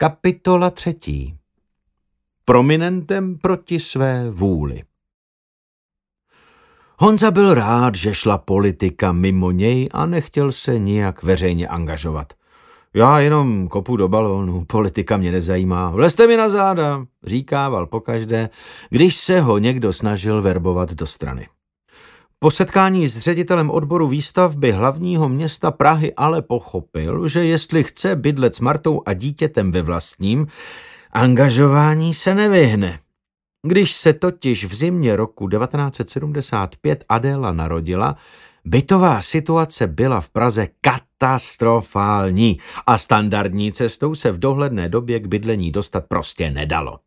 Kapitola třetí. Prominentem proti své vůli. Honza byl rád, že šla politika mimo něj a nechtěl se nijak veřejně angažovat. Já jenom kopu do balónu, politika mě nezajímá. Vlezte mi na záda, říkával pokaždé, když se ho někdo snažil verbovat do strany. Po setkání s ředitelem odboru výstavby hlavního města Prahy ale pochopil, že jestli chce bydlet s Martou a dítětem ve vlastním, angažování se nevyhne. Když se totiž v zimě roku 1975 Adéla narodila, bytová situace byla v Praze katastrofální a standardní cestou se v dohledné době k bydlení dostat prostě nedalo.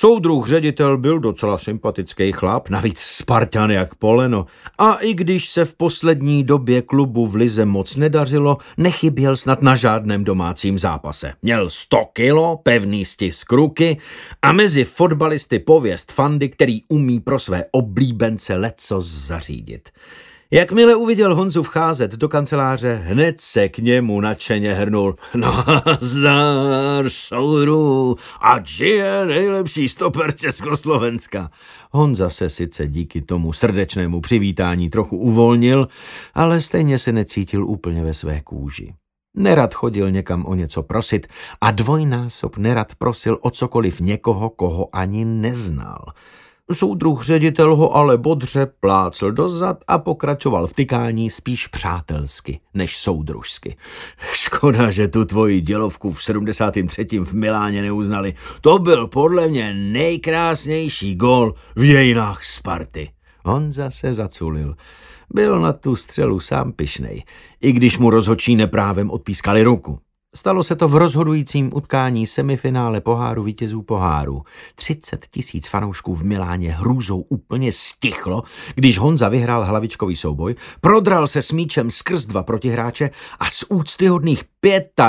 Soudruh ředitel byl docela sympatický chlap, navíc Spartan jak poleno. A i když se v poslední době klubu v Lize moc nedařilo, nechyběl snad na žádném domácím zápase. Měl 100 kilo, pevný stisk ruky a mezi fotbalisty pověst fandy, který umí pro své oblíbence leco zařídit. Jakmile uviděl Honzu vcházet do kanceláře, hned se k němu nadšeně hrnul. No, zdar, soudru, a je nejlepší stoper Československa. Honza se sice díky tomu srdečnému přivítání trochu uvolnil, ale stejně se necítil úplně ve své kůži. Nerad chodil někam o něco prosit a dvojnásob nerad prosil o cokoliv někoho, koho ani neznal. Soudruh ředitel ho ale bodře plácl dozad a pokračoval v tykání spíš přátelsky než soudružsky. Škoda, že tu tvoji dělovku v 73. v Miláně neuznali. To byl podle mě nejkrásnější gol v dějinách Sparty. Honza se zaculil. Byl na tu střelu sám pišnej, i když mu rozhočí neprávem odpískali ruku. Stalo se to v rozhodujícím utkání semifinále poháru vítězů poháru. 30 tisíc fanoušků v Miláně hrůzou úplně stichlo, když Honza vyhrál hlavičkový souboj, prodral se s míčem skrz dva protihráče a z úctyhodných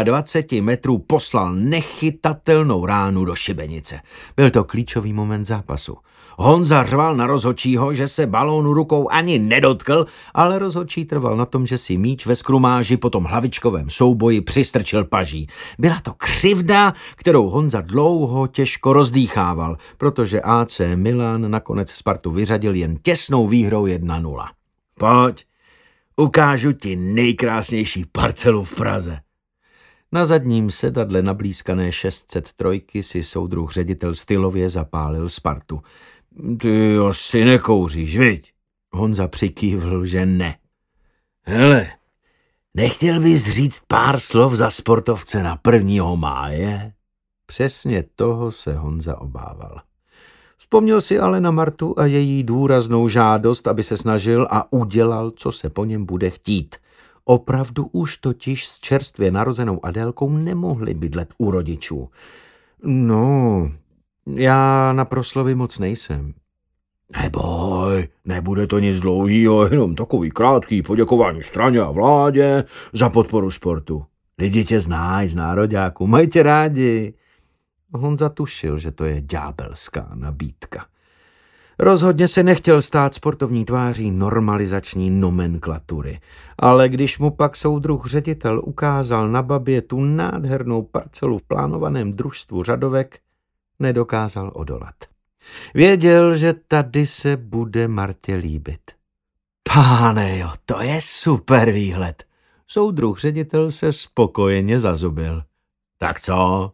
25 metrů poslal nechytatelnou ránu do šibenice. Byl to klíčový moment zápasu. Honza řval na rozhočího, že se balónu rukou ani nedotkl, ale rozhočí trval na tom, že si míč ve skrumáži po tom hlavičkovém souboji přistrčil paží. Byla to křivda, kterou Honza dlouho těžko rozdýchával, protože AC Milan nakonec Spartu vyřadil jen těsnou výhrou 1-0. Pojď, ukážu ti nejkrásnější parcelu v Praze. Na zadním sedadle nablízkané 603 si soudruh ředitel stylově zapálil Spartu. Ty asi nekouříš, viď? Honza přikývl, že ne. Hele, nechtěl bys říct pár slov za sportovce na prvního máje? Přesně toho se Honza obával. Vzpomněl si ale na Martu a její důraznou žádost, aby se snažil a udělal, co se po něm bude chtít. Opravdu už totiž s čerstvě narozenou Adélkou nemohli bydlet u rodičů. No, já na proslovy moc nejsem. Neboj, nebude to nic dlouhýho, jenom takový krátký poděkování straně a vládě za podporu sportu. Lidi tě znají z nároďáku, mají tě rádi. Honza tušil, že to je ďábelská nabídka. Rozhodně se nechtěl stát sportovní tváří normalizační nomenklatury, ale když mu pak soudruh ředitel ukázal na babě tu nádhernou parcelu v plánovaném družstvu řadovek, nedokázal odolat. Věděl, že tady se bude Martě líbit. Páne jo, to je super výhled. Soudruh ředitel se spokojeně zazubil. Tak co?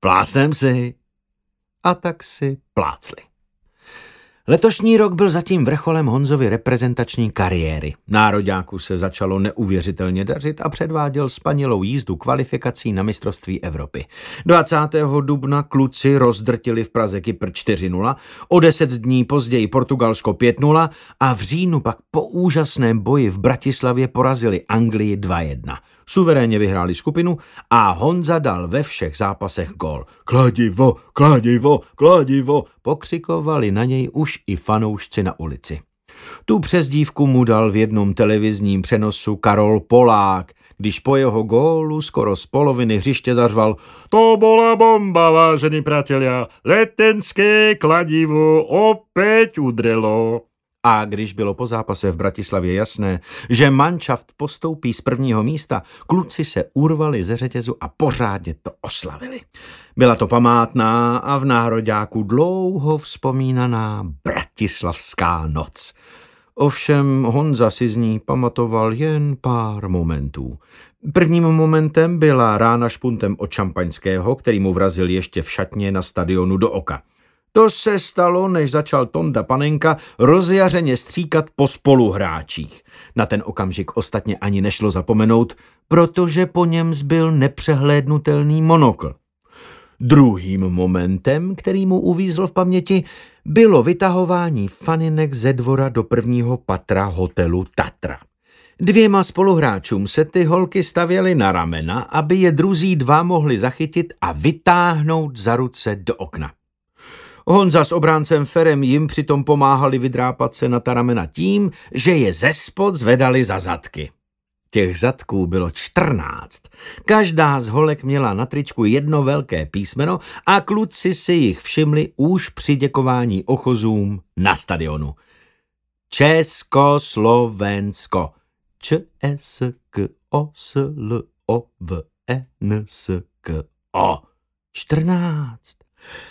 Plásnem si? A tak si plácli. Letošní rok byl zatím vrcholem Honzovy reprezentační kariéry. Nároďáku se začalo neuvěřitelně dařit a předváděl spanilou jízdu kvalifikací na mistrovství Evropy. 20. dubna kluci rozdrtili v Praze Kypr 4-0, o deset dní později Portugalsko 5-0 a v říjnu pak po úžasném boji v Bratislavě porazili Anglii 2-1. Suverénně vyhráli skupinu a Honza dal ve všech zápasech gol. Kladivo, kladivo, kladivo, pokřikovali na něj už i fanoušci na ulici. Tu přezdívku mu dal v jednom televizním přenosu Karol Polák, když po jeho gólu skoro z poloviny hřiště zařval To byla bomba, vážení přátelé, letenské kladivo opět udrelo. A když bylo po zápase v Bratislavě jasné, že manšaft postoupí z prvního místa, kluci se urvali ze řetězu a pořádně to oslavili. Byla to památná a v nároďáku dlouho vzpomínaná bratislavská noc. Ovšem Honza si z ní pamatoval jen pár momentů. Prvním momentem byla rána špuntem od šampaňského, který mu vrazil ještě v šatně na stadionu do oka. To se stalo, než začal Tonda Panenka rozjařeně stříkat po spoluhráčích. Na ten okamžik ostatně ani nešlo zapomenout, protože po něm zbyl nepřehlédnutelný monokl. Druhým momentem, který mu uvízl v paměti, bylo vytahování faninek ze dvora do prvního patra hotelu Tatra. Dvěma spoluhráčům se ty holky stavěly na ramena, aby je druzí dva mohli zachytit a vytáhnout za ruce do okna. Honza s obráncem Ferem jim přitom pomáhali vydrápat se na ta ramena tím, že je ze spod zvedali za zadky. Těch zadků bylo čtrnáct. Každá z holek měla na tričku jedno velké písmeno a kluci si jich všimli už při děkování ochozům na stadionu. Československo. Č, S, K, O, S, L, O, V, E, N, S, K, O. Čtrnáct.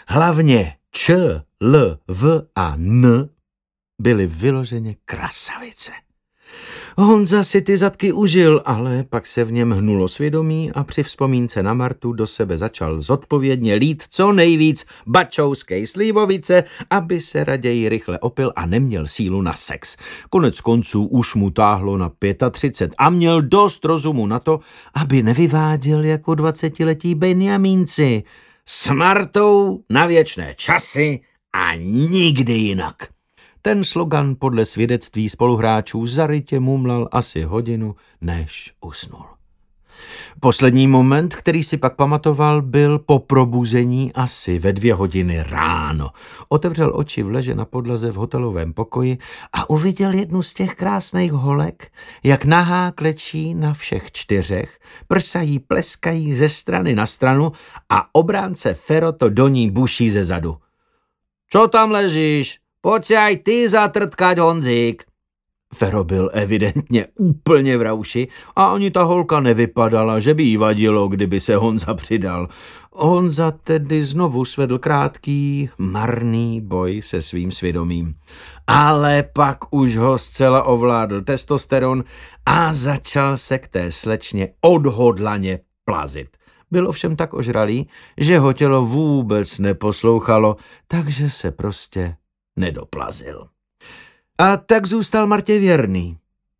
Hlavně Č, L, V a N byly vyloženě krasavice. Honza si ty zadky užil, ale pak se v něm hnulo svědomí a při vzpomínce na Martu do sebe začal zodpovědně lít co nejvíc bačouské slívovice, aby se raději rychle opil a neměl sílu na sex. Konec konců už mu táhlo na 35 a měl dost rozumu na to, aby nevyváděl jako dvacetiletí Benjamínci. S Martou na věčné časy a nikdy jinak. Ten slogan podle svědectví spoluhráčů zarytě mumlal asi hodinu, než usnul. Poslední moment, který si pak pamatoval, byl po probuzení asi ve dvě hodiny ráno. Otevřel oči v leže na podlaze v hotelovém pokoji a uviděl jednu z těch krásných holek, jak nahá klečí na všech čtyřech, prsají, pleskají ze strany na stranu a obránce Fero to do ní buší ze zadu. Co tam ležíš? Pojď ty zatrtkať, Honzík. Fero byl evidentně úplně v rauši a ani ta holka nevypadala, že by jí vadilo, kdyby se Honza přidal. Honza tedy znovu svedl krátký, marný boj se svým svědomím. Ale pak už ho zcela ovládl testosteron a začal se k té slečně odhodlaně plazit. Byl ovšem tak ožralý, že ho tělo vůbec neposlouchalo, takže se prostě nedoplazil. A tak zůstal Martě věrný.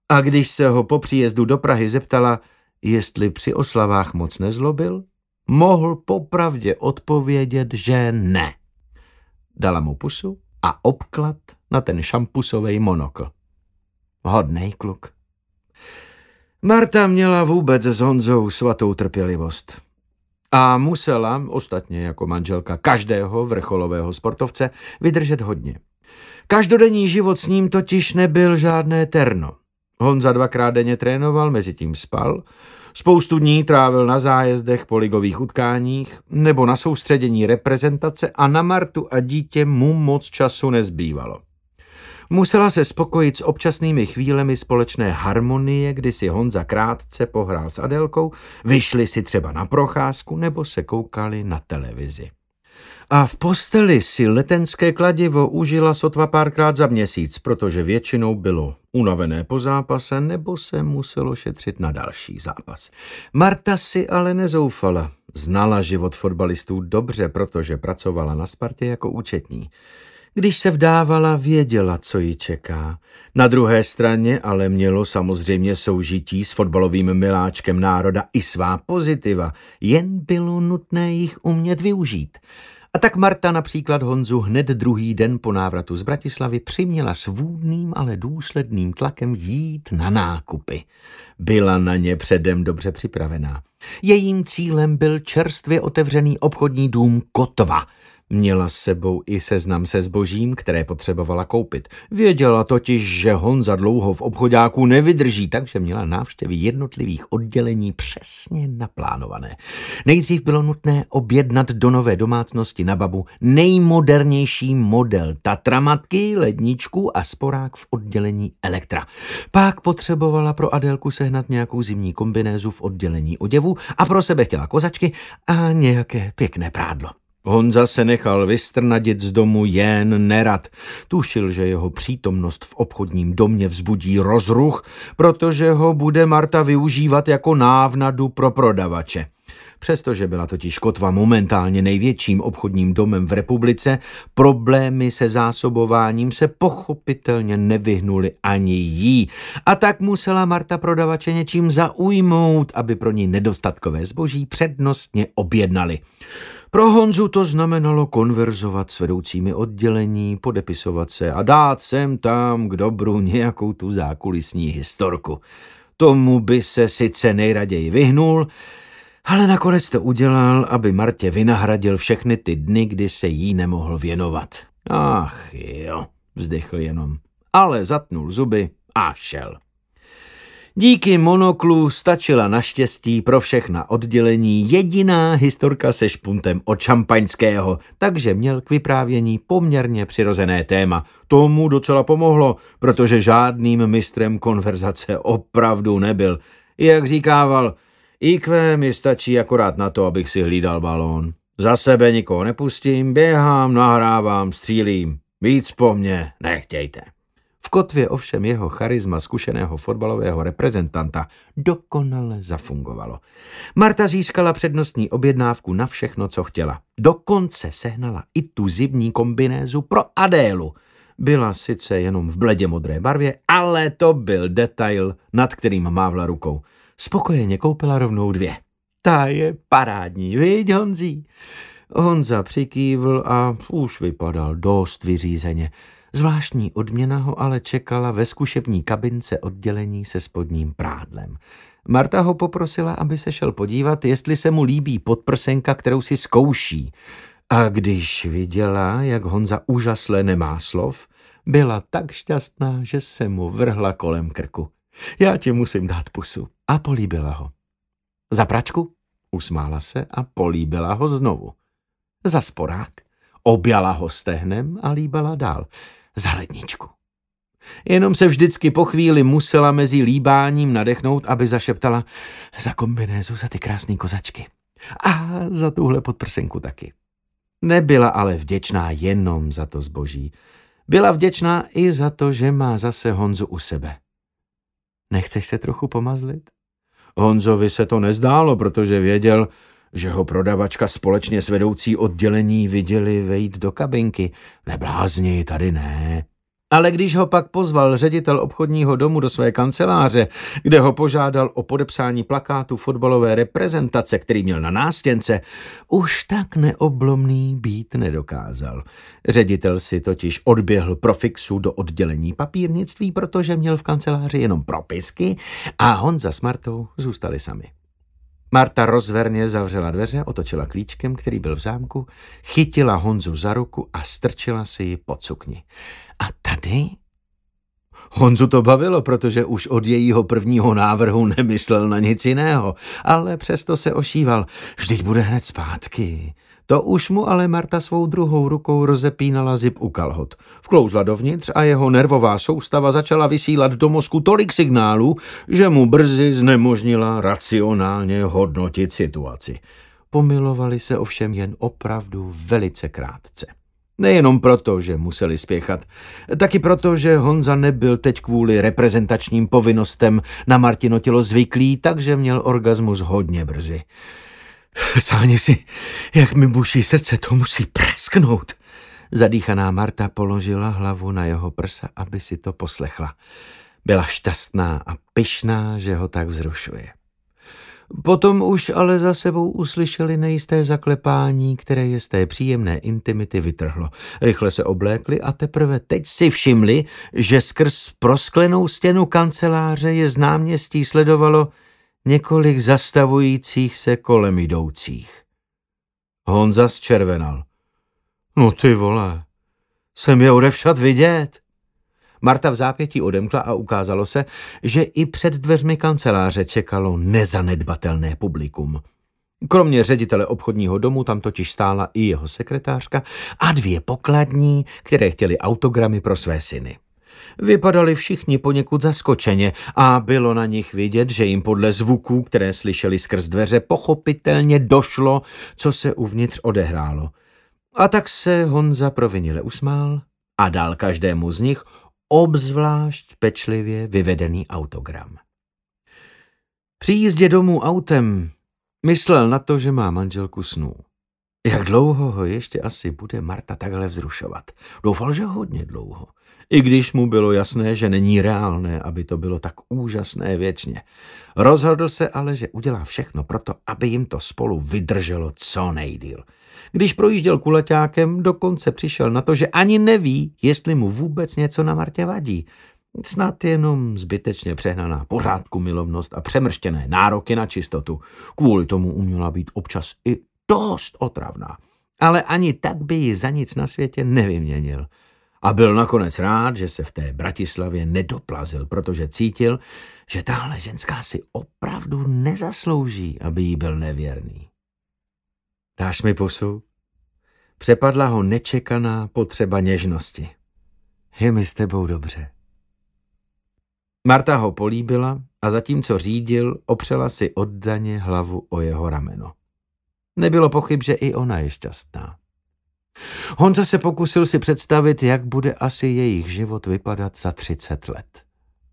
A když se ho po příjezdu do Prahy zeptala, jestli při oslavách moc nezlobil, mohl popravdě odpovědět, že ne. Dala mu pusu a obklad na ten šampusový monokl. Hodnej kluk. Marta měla vůbec s Honzou svatou trpělivost. A musela, ostatně jako manželka každého vrcholového sportovce, vydržet hodně. Každodenní život s ním totiž nebyl žádné terno. Honza dvakrát denně trénoval, mezi tím spal, spoustu dní trávil na zájezdech po ligových utkáních nebo na soustředění reprezentace a na Martu a dítě mu moc času nezbývalo. Musela se spokojit s občasnými chvílemi společné harmonie, kdy si Honza krátce pohrál s Adelkou, vyšli si třeba na procházku nebo se koukali na televizi. A v posteli si letenské kladivo užila sotva párkrát za měsíc, protože většinou bylo unavené po zápase nebo se muselo šetřit na další zápas. Marta si ale nezoufala. Znala život fotbalistů dobře, protože pracovala na Spartě jako účetní. Když se vdávala, věděla, co ji čeká. Na druhé straně ale mělo samozřejmě soužití s fotbalovým miláčkem národa i svá pozitiva, jen bylo nutné jich umět využít. A tak Marta například Honzu hned druhý den po návratu z Bratislavy přiměla svůdným, ale důsledným tlakem jít na nákupy. Byla na ně předem dobře připravená. Jejím cílem byl čerstvě otevřený obchodní dům Kotva – Měla s sebou i seznam se zbožím, které potřebovala koupit. Věděla totiž, že Honza dlouho v obchodáku nevydrží, takže měla návštěvy jednotlivých oddělení přesně naplánované. Nejdřív bylo nutné objednat do nové domácnosti na babu nejmodernější model Tatramatky, ledničku a sporák v oddělení Elektra. Pak potřebovala pro Adélku sehnat nějakou zimní kombinézu v oddělení oděvu a pro sebe chtěla kozačky a nějaké pěkné prádlo. Honza se nechal vystrnadit z domu jen nerad. Tušil, že jeho přítomnost v obchodním domě vzbudí rozruch, protože ho bude Marta využívat jako návnadu pro prodavače. Přestože byla totiž Kotva momentálně největším obchodním domem v republice, problémy se zásobováním se pochopitelně nevyhnuly ani jí. A tak musela Marta prodavače něčím zaujmout, aby pro ní nedostatkové zboží přednostně objednali. Pro Honzu to znamenalo konverzovat s vedoucími oddělení, podepisovat se a dát sem tam k dobru nějakou tu zákulisní historku. Tomu by se sice nejraději vyhnul, ale nakonec to udělal, aby Martě vynahradil všechny ty dny, kdy se jí nemohl věnovat. Ach jo, vzdychl jenom, ale zatnul zuby a šel. Díky monoklu stačila naštěstí pro všechna oddělení jediná historka se špuntem od šampaňského, takže měl k vyprávění poměrně přirozené téma. Tomu docela pomohlo, protože žádným mistrem konverzace opravdu nebyl. Jak říkával, IQ mi stačí akorát na to, abych si hlídal balón. Za sebe nikoho nepustím, běhám, nahrávám, střílím. Víc po mně nechtějte. V kotvě ovšem jeho charisma zkušeného fotbalového reprezentanta dokonale zafungovalo. Marta získala přednostní objednávku na všechno, co chtěla. Dokonce sehnala i tu zimní kombinézu pro Adélu. Byla sice jenom v bledě modré barvě, ale to byl detail, nad kterým mávla rukou. Spokojeně koupila rovnou dvě. Ta je parádní, viď Honzí? Honza přikývl a už vypadal dost vyřízeně. Zvláštní odměna ho ale čekala ve zkušební kabince oddělení se spodním prádlem. Marta ho poprosila, aby se šel podívat, jestli se mu líbí podprsenka, kterou si zkouší. A když viděla, jak Honza úžasle nemá slov, byla tak šťastná, že se mu vrhla kolem krku. Já ti musím dát pusu. A políbila ho. Za pračku? Usmála se a políbila ho znovu. Za sporák? Objala ho stehnem a líbala dál za ledničku. Jenom se vždycky po chvíli musela mezi líbáním nadechnout, aby zašeptala za kombinézu, za ty krásné kozačky. A za tuhle podprsenku taky. Nebyla ale vděčná jenom za to zboží. Byla vděčná i za to, že má zase Honzu u sebe. Nechceš se trochu pomazlit? Honzovi se to nezdálo, protože věděl, že ho prodavačka společně s vedoucí oddělení viděli vejít do kabinky. Neblázni, tady ne. Ale když ho pak pozval ředitel obchodního domu do své kanceláře, kde ho požádal o podepsání plakátu fotbalové reprezentace, který měl na nástěnce, už tak neoblomný být nedokázal. Ředitel si totiž odběhl pro fixu do oddělení papírnictví, protože měl v kanceláři jenom propisky a Honza s Martou zůstali sami. Marta rozverně zavřela dveře, otočila klíčkem, který byl v zámku, chytila Honzu za ruku a strčila si ji pod sukni. A tady? Honzu to bavilo, protože už od jejího prvního návrhu nemyslel na nic jiného, ale přesto se ošíval. Vždyť bude hned zpátky. To už mu ale Marta svou druhou rukou rozepínala zip u kalhot. Vklouzla dovnitř a jeho nervová soustava začala vysílat do mozku tolik signálů, že mu brzy znemožnila racionálně hodnotit situaci. Pomilovali se ovšem jen opravdu velice krátce. Nejenom proto, že museli spěchat, taky proto, že Honza nebyl teď kvůli reprezentačním povinnostem na Martino tělo zvyklý, takže měl orgasmus hodně brzy. Sáhni si, jak mi buší srdce, to musí prasknout. Zadýchaná Marta položila hlavu na jeho prsa, aby si to poslechla. Byla šťastná a pyšná, že ho tak vzrušuje. Potom už ale za sebou uslyšeli nejisté zaklepání, které je z té příjemné intimity vytrhlo. Rychle se oblékli a teprve teď si všimli, že skrz prosklenou stěnu kanceláře je z náměstí sledovalo několik zastavujících se kolem jdoucích. Honza zčervenal. No ty vole, jsem je odevšat vidět. Marta v zápětí odemkla a ukázalo se, že i před dveřmi kanceláře čekalo nezanedbatelné publikum. Kromě ředitele obchodního domu tam totiž stála i jeho sekretářka a dvě pokladní, které chtěli autogramy pro své syny. Vypadali všichni poněkud zaskočeně a bylo na nich vidět, že jim podle zvuků, které slyšeli skrz dveře, pochopitelně došlo, co se uvnitř odehrálo. A tak se Honza provinile usmál a dal každému z nich obzvlášť pečlivě vyvedený autogram. Při jízdě domů autem myslel na to, že má manželku snů. Jak dlouho ho ještě asi bude Marta takhle vzrušovat? Doufal, že hodně dlouho. I když mu bylo jasné, že není reálné, aby to bylo tak úžasné věčně. Rozhodl se ale, že udělá všechno proto, aby jim to spolu vydrželo co nejdíl. Když projížděl kuleťákem, dokonce přišel na to, že ani neví, jestli mu vůbec něco na Martě vadí. Snad jenom zbytečně přehnaná pořádku milovnost a přemrštěné nároky na čistotu. Kvůli tomu uměla být občas i dost otravná. Ale ani tak by ji za nic na světě nevyměnil. A byl nakonec rád, že se v té Bratislavě nedoplazil, protože cítil, že tahle ženská si opravdu nezaslouží, aby jí byl nevěrný. Dáš mi pusu? Přepadla ho nečekaná potřeba něžnosti. Je mi s tebou dobře. Marta ho políbila a zatímco řídil, opřela si oddaně hlavu o jeho rameno. Nebylo pochyb, že i ona je šťastná. Honza se pokusil si představit, jak bude asi jejich život vypadat za třicet let.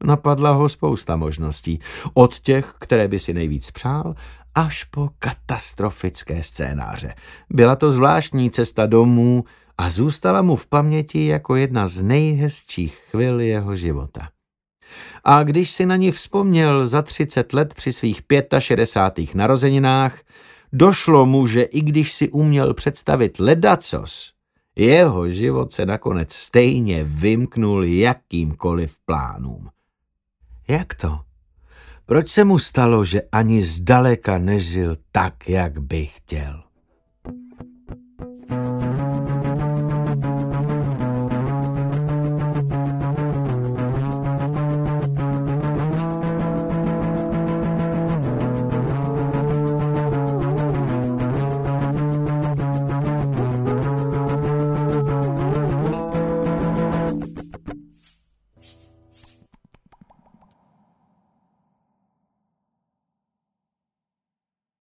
Napadla ho spousta možností, od těch, které by si nejvíc přál, až po katastrofické scénáře. Byla to zvláštní cesta domů a zůstala mu v paměti jako jedna z nejhezčích chvil jeho života. A když si na ní vzpomněl za třicet let při svých 65. narozeninách, došlo mu, že i když si uměl představit ledacos, jeho život se nakonec stejně vymknul jakýmkoliv plánům. Jak to? Proč se mu stalo, že ani zdaleka nežil tak, jak by chtěl?